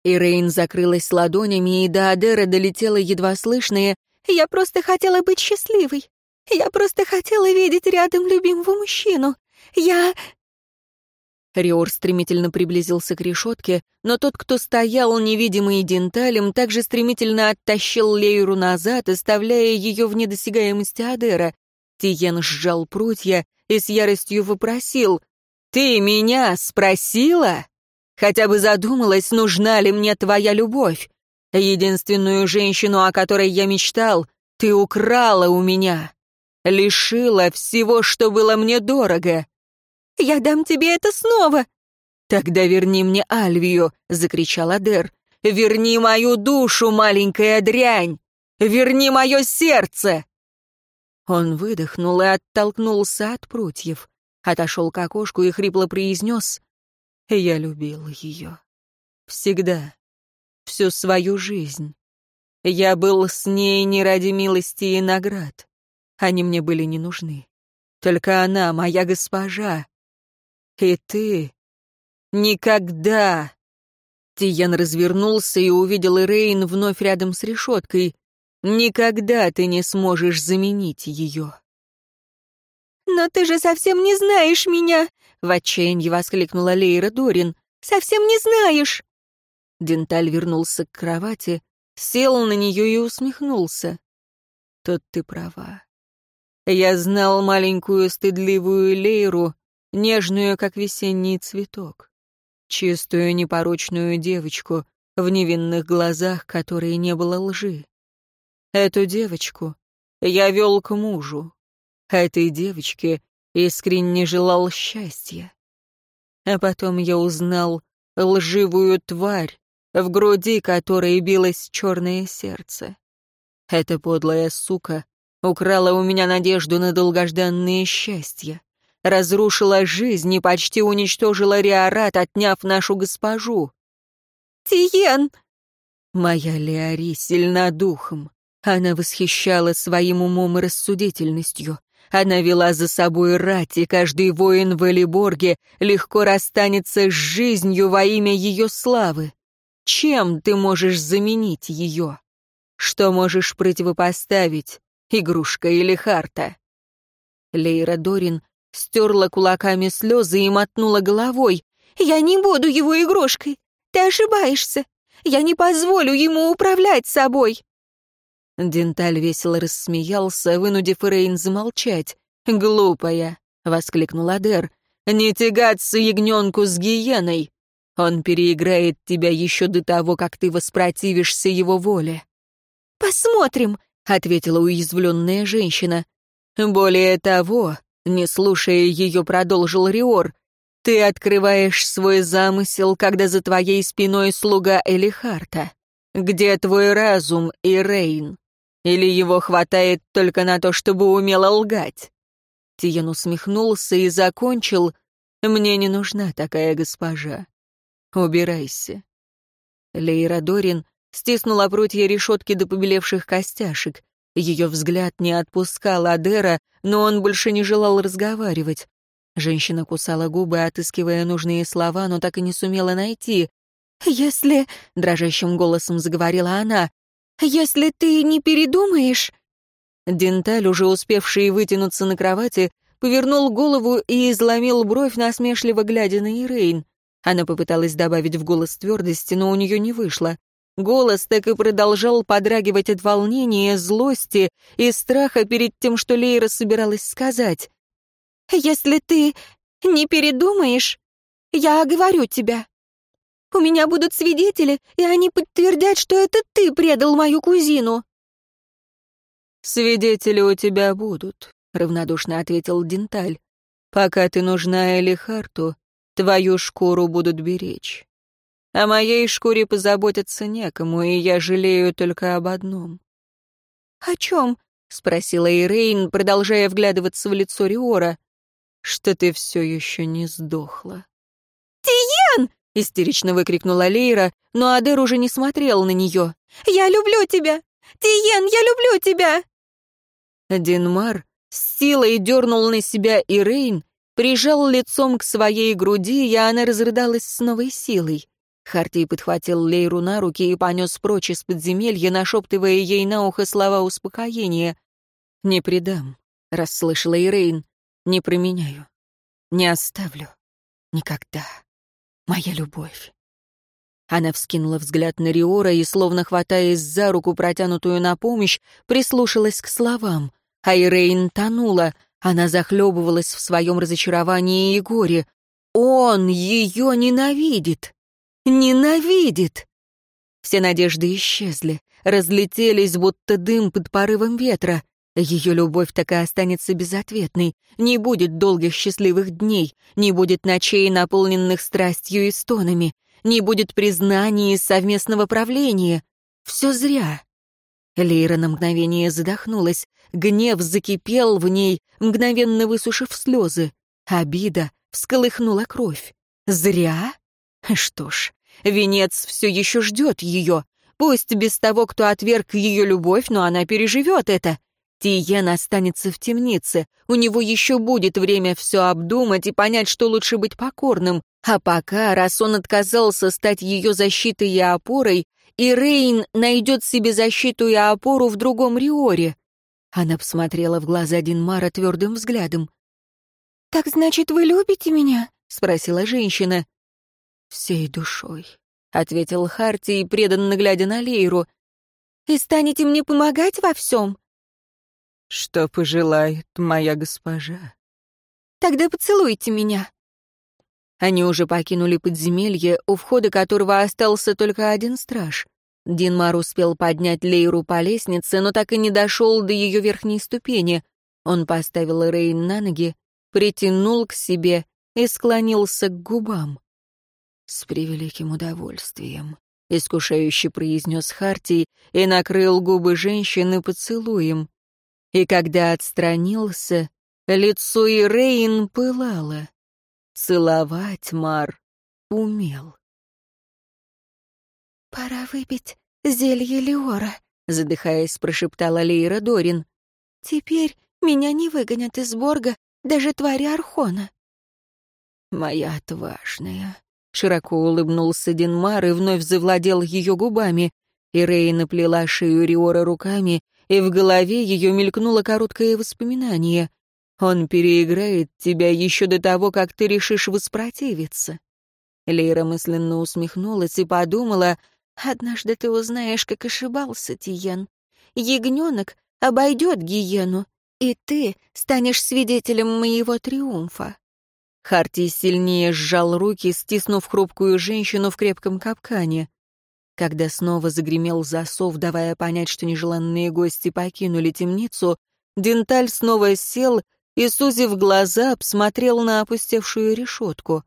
S1: Ирейн закрылась ладонями, и до Адера долетело едва слышное
S2: «Я просто хотела быть счастливой! Я просто хотела видеть рядом любимого мужчину! Я...»
S1: Риор стремительно приблизился к решетке, но тот, кто стоял невидимый денталем, также стремительно оттащил Лейру назад, оставляя ее в недосягаемости Адера. Тиен сжал прутья и с яростью вопросил «Ты меня спросила? Хотя бы задумалась, нужна ли мне твоя любовь? Единственную женщину, о которой я мечтал, ты украла у меня, лишила всего, что было мне дорого».
S2: Я дам тебе это снова!»
S1: «Тогда верни мне Альвию!» — закричал Адер. «Верни мою душу, маленькая дрянь! Верни мое сердце!» Он выдохнул и оттолкнулся от прутьев, отошел к окошку и хрипло произнес «Я любил ее. Всегда. Всю свою жизнь. Я был с ней не ради милости и наград. Они мне были не нужны. Только она, моя госпожа, и ты... Никогда... Тиен развернулся и увидел Ирейн вновь рядом с решеткой. Никогда ты не сможешь заменить ее.
S2: «Но ты же совсем не знаешь меня!» — в отчаянии воскликнула Лейра Дорин. «Совсем не знаешь!»
S1: Денталь вернулся к кровати, сел на нее и усмехнулся. «Тут ты права. Я знал маленькую стыдливую Лейру, нежную, как весенний цветок, чистую, непорочную девочку, в невинных глазах которой не было лжи. Эту девочку я вел к мужу. Этой девочке искренне желал счастья. А потом я узнал лживую тварь, в груди которой билось черное сердце. Эта подлая сука украла у меня надежду на долгожданное счастье разрушила жизнь и почти уничтожила Риорат, отняв нашу госпожу.
S2: «Тиен!»
S1: Моя Леари сильна духом. Она восхищала своим умом и рассудительностью. Она вела за собой рать, и каждый воин в Элиборге легко расстанется с жизнью во имя ее славы. Чем ты можешь заменить ее? Что можешь противопоставить, игрушка или харта? Лейра Дорин Стерла кулаками слезы и мотнула головой.
S2: «Я не буду его игрушкой. Ты ошибаешься. Я не позволю ему управлять собой».
S1: Денталь весело рассмеялся, вынудив Рейн замолчать. «Глупая!» — воскликнул Адер. «Не тягаться ягненку с гиеной! Он переиграет тебя еще до того, как ты воспротивишься его воле».
S2: «Посмотрим», —
S1: ответила уязвленная женщина. «Более того, не слушая ее, продолжил Риор. «Ты открываешь свой замысел, когда за твоей спиной слуга Элихарта.
S2: Где твой разум, Ирейн? Или его хватает только на то, чтобы умело лгать?» Тиен усмехнулся и закончил. «Мне не нужна такая госпожа. Убирайся». Лейра Дорин стиснула прутья решетки до побелевших костяшек. Ее взгляд не отпускал Адера, но он больше не желал разговаривать. Женщина кусала губы, отыскивая нужные слова, но так и не сумела найти. «Если...» — дрожащим голосом заговорила она. «Если ты не передумаешь...» Денталь, уже успевший вытянуться на кровати, повернул голову и изломил бровь, насмешливо глядя на Ирейн. Она попыталась добавить в голос твердости, но у нее не вышло. Голос так и продолжал подрагивать от волнения, злости и страха перед тем, что Лейра собиралась сказать. «Если ты не передумаешь, я оговорю тебя. У меня будут свидетели, и они подтвердят, что это ты предал мою кузину».
S1: «Свидетели у тебя будут», — равнодушно ответил Денталь. «Пока ты нужна Элихарту, твою шкуру будут беречь. О моей шкуре позаботиться некому, и я жалею только об одном».
S2: «О чем?» — спросила Ирейн, продолжая вглядываться в лицо Риора.
S1: «Что ты все еще не сдохла».
S2: «Тиен!» — истерично выкрикнула Лейра, но Адер уже не смотрел на нее. «Я люблю тебя! Тиен, я люблю тебя!»
S1: Динмар с силой дернул на себя Ирейн, прижал лицом к своей груди, и она разрыдалась с новой силой. Хартий подхватил Лейру на руки и понес прочь из подземелья, нашептывая ей на ухо слова успокоения. «Не предам», — расслышала Ирейн, — «не променяю, не оставлю. Никогда. Моя любовь». Она вскинула взгляд на Риора и, словно хватаясь за руку, протянутую на помощь, прислушалась к словам. А Ирейн тонула, она захлебывалась в своем разочаровании и горе. Он ее ненавидит. Ненавидит. Все надежды исчезли, разлетелись, будто дым под порывом ветра. Ее любовь так и останется безответной. Не будет долгих счастливых дней, не будет ночей, наполненных страстью и стонами не будет признаний и совместного правления. Все зря. Лейра на мгновение задохнулась. Гнев закипел в ней, мгновенно высушив слезы. Обида всколыхнула кровь. Зря? Что ж, венец все еще ждет ее. Пусть без того, кто отверг ее любовь, но она переживет это. Тиен останется в темнице. У него еще будет время все обдумать и понять, что лучше быть покорным. А пока, раз он отказался стать ее защитой и опорой, и Рейн найдет себе защиту и опору в другом Риоре. Она посмотрела в глаза Динмара твердым взглядом. «Так значит, вы любите меня?» — спросила женщина. «Всей душой», — ответил Харти, преданно глядя на Лейру. «И станете мне помогать во всем?» «Что пожелает моя госпожа?» «Тогда поцелуйте меня», они уже покинули подземелье, у входа которого остался только один страж. Динмар успел поднять Лейру по лестнице, но так и не дошел до ее верхней ступени. Он поставил Рейн на ноги, притянул к себе и склонился к губам. «С превеликим удовольствием», — искушающе произнес Хартий и накрыл губы женщины поцелуем. И когда отстранился, лицо Ирейн пылало. Целовать Мар умел. «Пора выпить зелье Леора», — задыхаясь, прошептала Лейра Дорин. «Теперь меня не выгонят из Борга даже твари Архона». «Моя отважная», — широко улыбнулся Динмар и вновь завладел ее губами. Ирейна плела шею Риора руками, и в голове ее мелькнуло короткое воспоминание. Он переиграет тебя еще до того, как ты решишь воспротивиться». Лейра мысленно усмехнулась и подумала, «Однажды ты узнаешь, как ошибался, Тиен. Ягненок обойдет гиену, и ты станешь свидетелем моего триумфа». Харти сильнее сжал руки, стиснув хрупкую женщину в крепком капкане. Когда снова загремел засов, давая понять, что нежеланные гости покинули темницу, Денталь снова сел и, сузив глаза, обсмотрел на опустевшую решетку.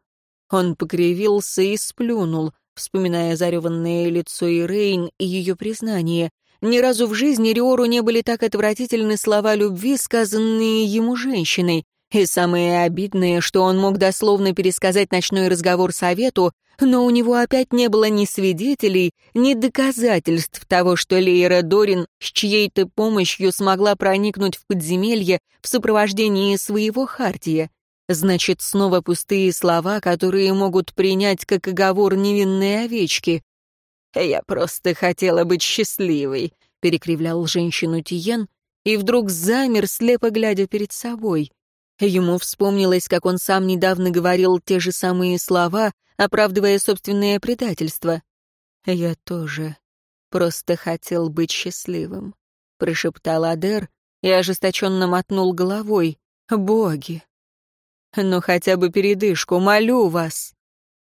S1: Он покривился и сплюнул, вспоминая зареванное лицо Ирейн и ее признание. Ни разу в жизни Риору не были так отвратительны слова любви, сказанные ему женщиной. И самое обидное, что он мог дословно пересказать ночной разговор совету, но у него опять не было ни свидетелей, ни доказательств того, что Лейра Дорин с чьей-то помощью смогла проникнуть в подземелье в сопровождении своего Хартия. Значит, снова пустые слова, которые могут принять как оговор невинной овечки. «Я просто хотела быть счастливой», — перекривлял женщину Тиен, и вдруг замер, слепо глядя перед собой. Ему вспомнилось, как он сам недавно говорил те же самые слова, оправдывая собственное предательство. «Я тоже просто хотел быть счастливым», — прошептал Адер и ожесточенно мотнул головой. «Боги! Ну хотя бы передышку, молю вас!»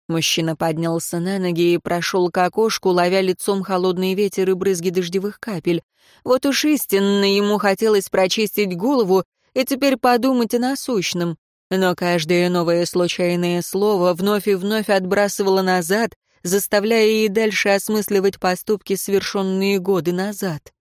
S1: Мужчина поднялся на ноги и прошел к окошку, ловя лицом холодный ветер и брызги дождевых капель. Вот уж истинно ему хотелось прочистить голову и теперь подумать о насущном. Но каждое новое случайное слово вновь и вновь отбрасывало назад, заставляя и дальше осмысливать поступки, совершенные годы назад.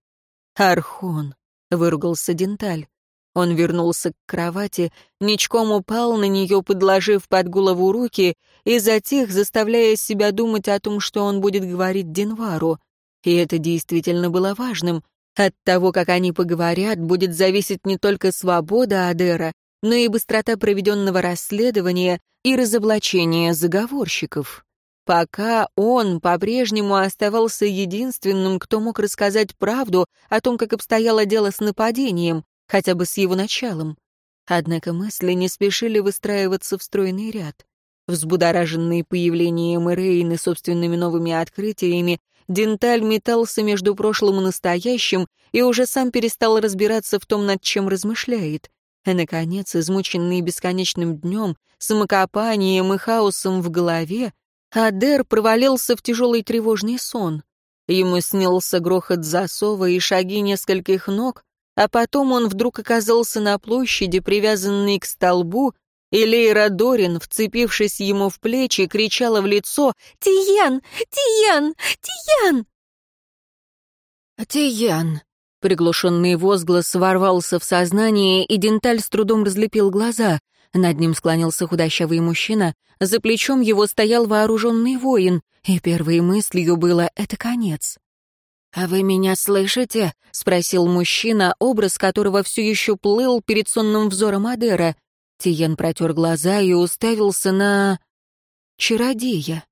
S1: «Архон», — выругался Денталь. Он вернулся к кровати, ничком упал на нее, подложив под голову руки, и затих, заставляя себя думать о том, что он будет говорить Денвару. И это действительно было важным. От того, как они поговорят, будет зависеть не только свобода Адера, но и быстрота проведенного расследования и разоблачения заговорщиков. Пока он по-прежнему оставался единственным, кто мог рассказать правду о том, как обстояло дело с нападением, хотя бы с его началом. Однако мысли не спешили выстраиваться в стройный ряд. Взбудораженный появлением Рейны собственными новыми открытиями, Денталь метался между прошлым и настоящим и уже сам перестал разбираться в том, над чем размышляет. А, наконец, измученный бесконечным днем, самокопанием и хаосом в голове, Адер провалился в тяжелый тревожный сон. Ему снился грохот засова и шаги нескольких ног, а потом он вдруг оказался на площади, привязанный к столбу, и Лейра Дорин, вцепившись ему в плечи, кричала в лицо «Тиян! Тиян! Тиян!» «Тиян!» Приглушенный возглас ворвался в сознание, и Денталь с трудом разлепил глаза. Над ним склонился худощавый мужчина, за плечом его стоял вооруженный воин, и первой мыслью было «это конец». «А вы меня слышите?» — спросил мужчина, образ которого все еще плыл перед сонным взором Адера. Тиен протер глаза и уставился на... чародея.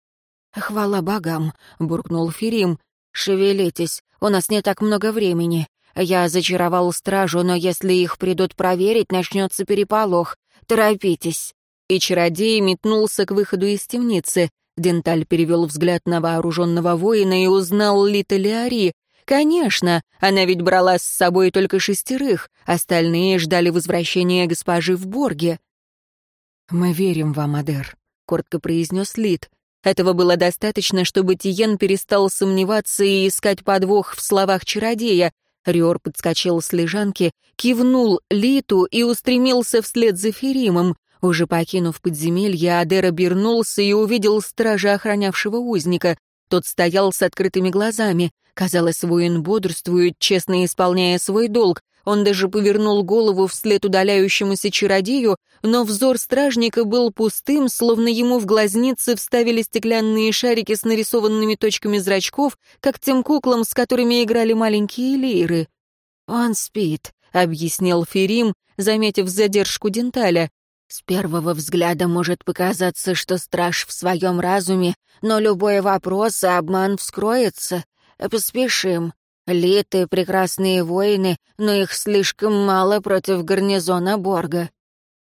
S1: «Хвала богам!» — буркнул Ферим. «Шевелитесь, у нас не так много времени. Я зачаровал стражу, но если их придут проверить, начнется переполох. Торопитесь!» И чародей метнулся к выходу из темницы. Денталь перевел взгляд на вооруженного воина и узнал Лита Леари. Конечно, она ведь брала с собой только шестерых, остальные ждали возвращения госпожи в Борге. «Мы верим вам, Адер», — коротко произнес Лит. Этого было достаточно, чтобы Тиен перестал сомневаться и искать подвох в словах чародея. Риор подскочил с лежанки, кивнул Литу и устремился вслед за Феримом. Уже покинув подземелье, Адер обернулся и увидел стража, охранявшего узника. Тот стоял с открытыми глазами. Казалось, воин бодрствует, честно исполняя свой долг. Он даже повернул голову вслед удаляющемуся чародею, но взор стражника был пустым, словно ему в глазницы вставили стеклянные шарики с нарисованными точками зрачков, как тем куклам, с которыми играли маленькие лиры. «Он спит», — объяснил Ферим, заметив задержку Денталя. С первого взгляда может показаться, что страж в своем разуме, но любой вопрос и обман вскроется. Поспешим. Литы — прекрасные воины, но их слишком мало против гарнизона Борга.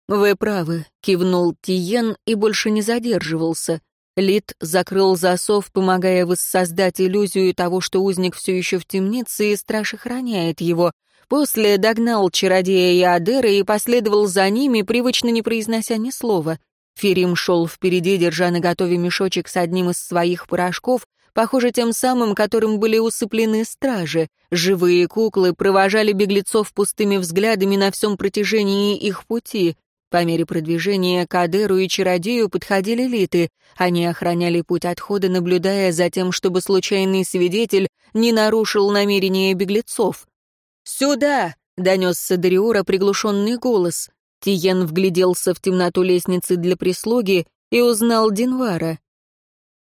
S1: «Вы правы», — кивнул Тиен и больше не задерживался. Лит закрыл засов, помогая воссоздать иллюзию того, что узник все еще в темнице, и страж охраняет его. После догнал чародея и Адера и последовал за ними, привычно не произнося ни слова. Ферим шел впереди, держа наготове мешочек с одним из своих порошков, похоже, тем самым, которым были усыплены стражи. Живые куклы провожали беглецов пустыми взглядами на всем протяжении их пути. По мере продвижения к Адеру и Чародею подходили литы. Они охраняли путь отхода, наблюдая за тем, чтобы случайный свидетель не нарушил намерения беглецов. «Сюда!» — донесся Дариора приглушенный голос. Тиен вгляделся в темноту лестницы для прислуги и узнал Динвара.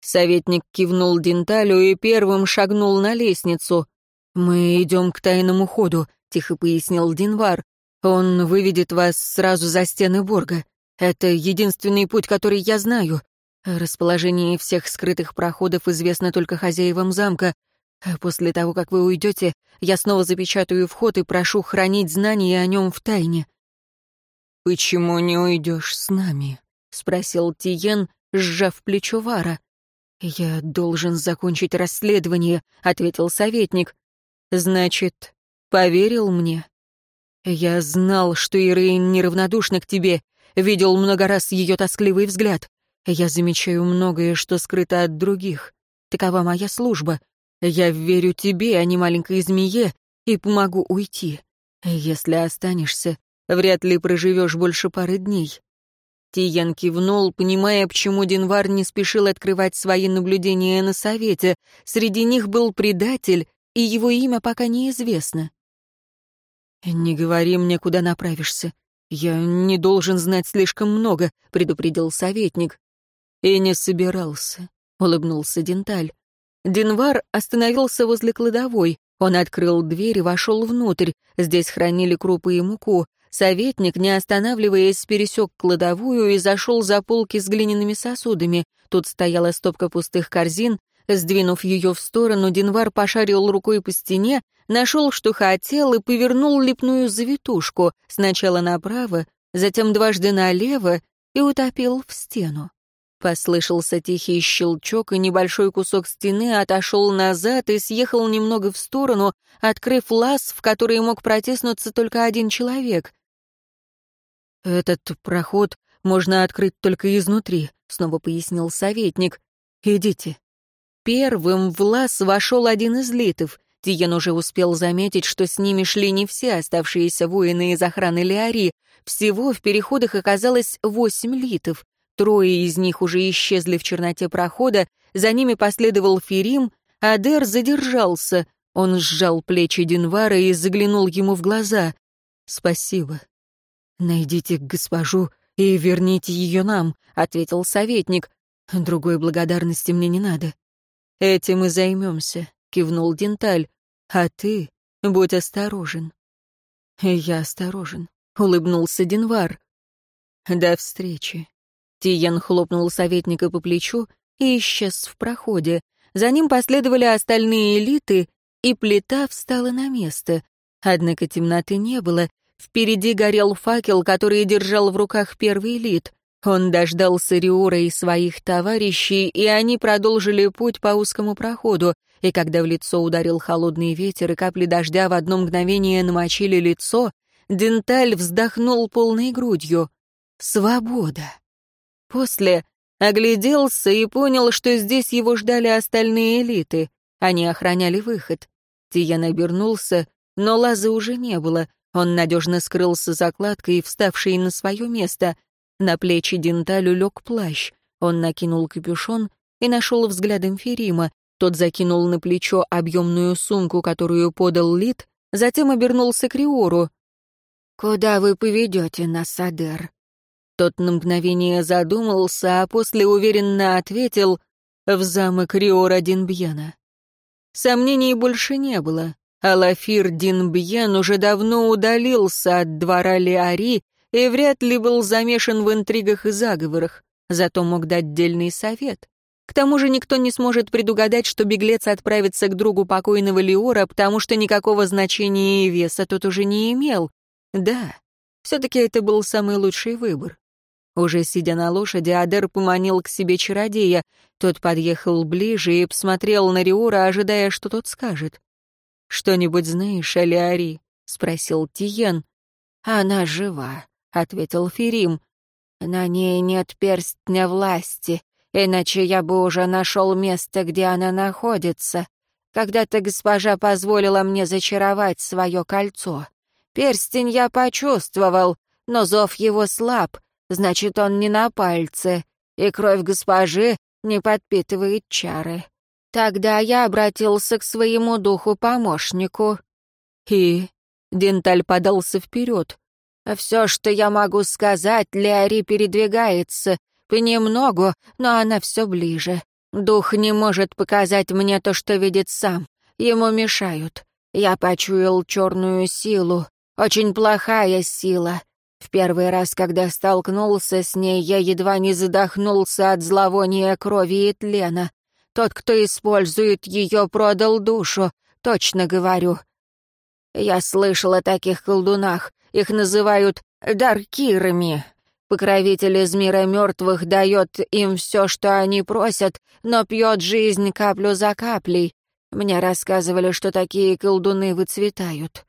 S1: Советник кивнул Денталю и первым шагнул на лестницу. «Мы идем к тайному ходу», — тихо пояснил Динвар. Он выведет вас сразу за стены Борга. Это единственный путь, который я знаю. Расположение всех скрытых проходов известно только хозяевам замка. После того, как вы уйдете, я снова запечатаю вход и прошу хранить знания о нем в тайне». «Почему не уйдешь с нами?» — спросил Тиен, сжав плечо Вара. «Я должен закончить расследование», — ответил советник. «Значит, поверил мне?» Я знал, что Ирейн неравнодушна к тебе, видел много раз ее тоскливый взгляд. Я замечаю многое, что скрыто от других. Такова моя служба. Я верю тебе, а не маленькой змее, и помогу уйти. Если останешься, вряд ли проживешь больше пары дней». Тиен кивнул, понимая, почему Динвар не спешил открывать свои наблюдения на совете. Среди них был предатель, и его имя пока неизвестно. «Не говори мне, куда направишься. Я не должен знать слишком много», — предупредил советник. «И не собирался», — улыбнулся Денталь. Динвар остановился возле кладовой. Он открыл дверь и вошел внутрь. Здесь хранили крупы и муку. Советник, не останавливаясь, пересек кладовую и зашел за полки с глиняными сосудами. Тут стояла стопка пустых корзин. Сдвинув ее в сторону, Динвар пошарил рукой по стене, нашел, что хотел, и повернул лепную завитушку, сначала направо, затем дважды налево, и утопил в стену. Послышался тихий щелчок, и небольшой кусок стены отошел назад и съехал немного в сторону, открыв лаз, в который мог протиснуться только один человек. «Этот проход можно открыть только изнутри», — снова пояснил советник. «Идите». Первым в лаз вошел один из литов. Тиен уже успел заметить, что с ними шли не все оставшиеся воины из охраны Леари. Всего в переходах оказалось восемь литов. Трое из них уже исчезли в черноте прохода, за ними последовал Ферим, а Дер задержался. Он сжал плечи Динвара и заглянул ему в глаза. «Спасибо. Найдите госпожу и верните ее нам», — ответил советник. «Другой благодарности мне не надо». «Этим и займемся», — кивнул Денталь. «А ты будь осторожен». «Я осторожен», — улыбнулся Динвар. «До встречи». Тиен хлопнул советника по плечу и исчез в проходе. За ним последовали остальные элиты, и плита встала на место. Однако темноты не было. Впереди горел факел, который держал в руках первый элит. Он дождался Риора и своих товарищей, и они продолжили путь по узкому проходу, и когда в лицо ударил холодный ветер, и капли дождя в одно мгновение намочили лицо, Денталь вздохнул полной грудью. Свобода. После огляделся и понял, что здесь его ждали остальные элиты. Они охраняли выход. Тиен обернулся, но Лаза уже не было. Он надежно скрылся закладкой, вставшей на свое место — на плечи Денталю лег плащ. Он накинул капюшон и нашел взглядом Ферима. Тот закинул на плечо объемную сумку, которую подал Лид, затем обернулся к Риору. «Куда вы поведете нас, Адер?» Тот на мгновение задумался, а после уверенно ответил «В замок Риора Динбьена». Сомнений больше не было. Алафир Динбьен уже давно удалился от двора Леари и вряд ли был замешан в интригах и заговорах, зато мог дать дельный совет. К тому же никто не сможет предугадать, что беглец отправится к другу покойного Леора, потому что никакого значения и веса тот уже не имел. Да, все-таки это был самый лучший выбор. Уже сидя на лошади, Адер поманил к себе чародея. Тот подъехал ближе и посмотрел на Риора, ожидая, что тот скажет. «Что-нибудь знаешь о Леари?» — спросил Тиен. «Она жива», — ответил Ферим. «На ней нет перстня власти, иначе я бы уже нашел место, где она находится. Когда-то госпожа позволила мне зачаровать свое кольцо. Перстень я почувствовал,
S2: но зов его слаб, значит, он не на пальце, и кровь госпожи не подпитывает чары. Тогда я обратился к своему духу-помощнику. И Денталь подался вперед. «Все, что я могу сказать, Леари передвигается. Понемногу, но она все ближе. Дух не может показать мне то, что видит сам. Ему мешают. Я почуял черную силу. Очень плохая сила. В первый раз, когда столкнулся с ней, я едва не задохнулся от зловония крови и тлена. Тот, кто использует ее, продал душу, точно говорю. Я слышал о таких колдунах. Их называют даркирами. Покровитель из мира мертвых дает им все, что они просят, но пьет жизнь каплю за каплей. Мне рассказывали, что такие колдуны выцветают.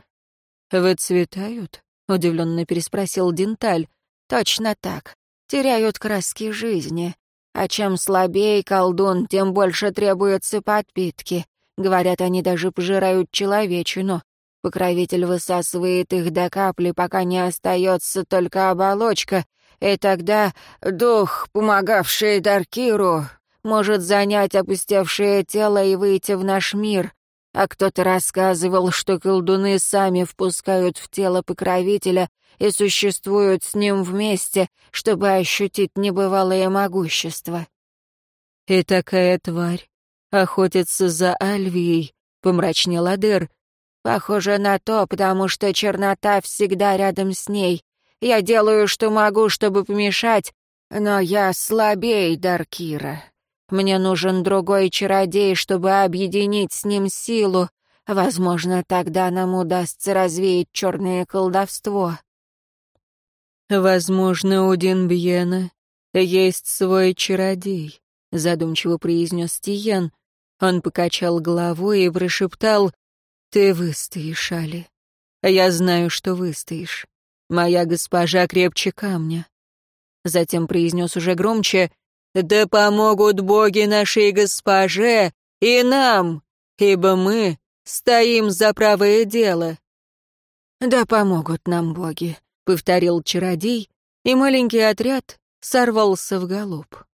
S1: «Выцветают?» — удивленно переспросил Денталь.
S2: «Точно так. Теряют краски жизни. А чем слабее колдун, тем больше требуется подпитки. Говорят, они даже пожирают человечину. Покровитель высасывает их до капли, пока не остается только оболочка, и тогда дух, помогавший Даркиру, может занять опустевшее тело и выйти в наш мир. А кто-то рассказывал, что колдуны сами впускают в тело покровителя и существуют с ним вместе, чтобы ощутить небывалое могущество.
S1: «И такая тварь охотится за Альвией», — помрачнел Адер.
S2: «Похоже на то, потому что чернота всегда рядом с ней. Я делаю, что могу, чтобы помешать, но я слабей Даркира. Мне нужен другой чародей, чтобы объединить с ним силу. Возможно, тогда нам удастся развеять черное колдовство».
S1: «Возможно, у Динбьена есть свой чародей», — задумчиво произнес Тиен. Он покачал головой и прошептал, «Ты выстоишь, Али. Я знаю, что выстоишь. Моя госпожа крепче камня». Затем произнес уже громче, «Да помогут боги нашей госпоже и нам, ибо мы стоим за правое дело».
S2: «Да помогут нам боги», — повторил чародей, и маленький отряд сорвался в галоп.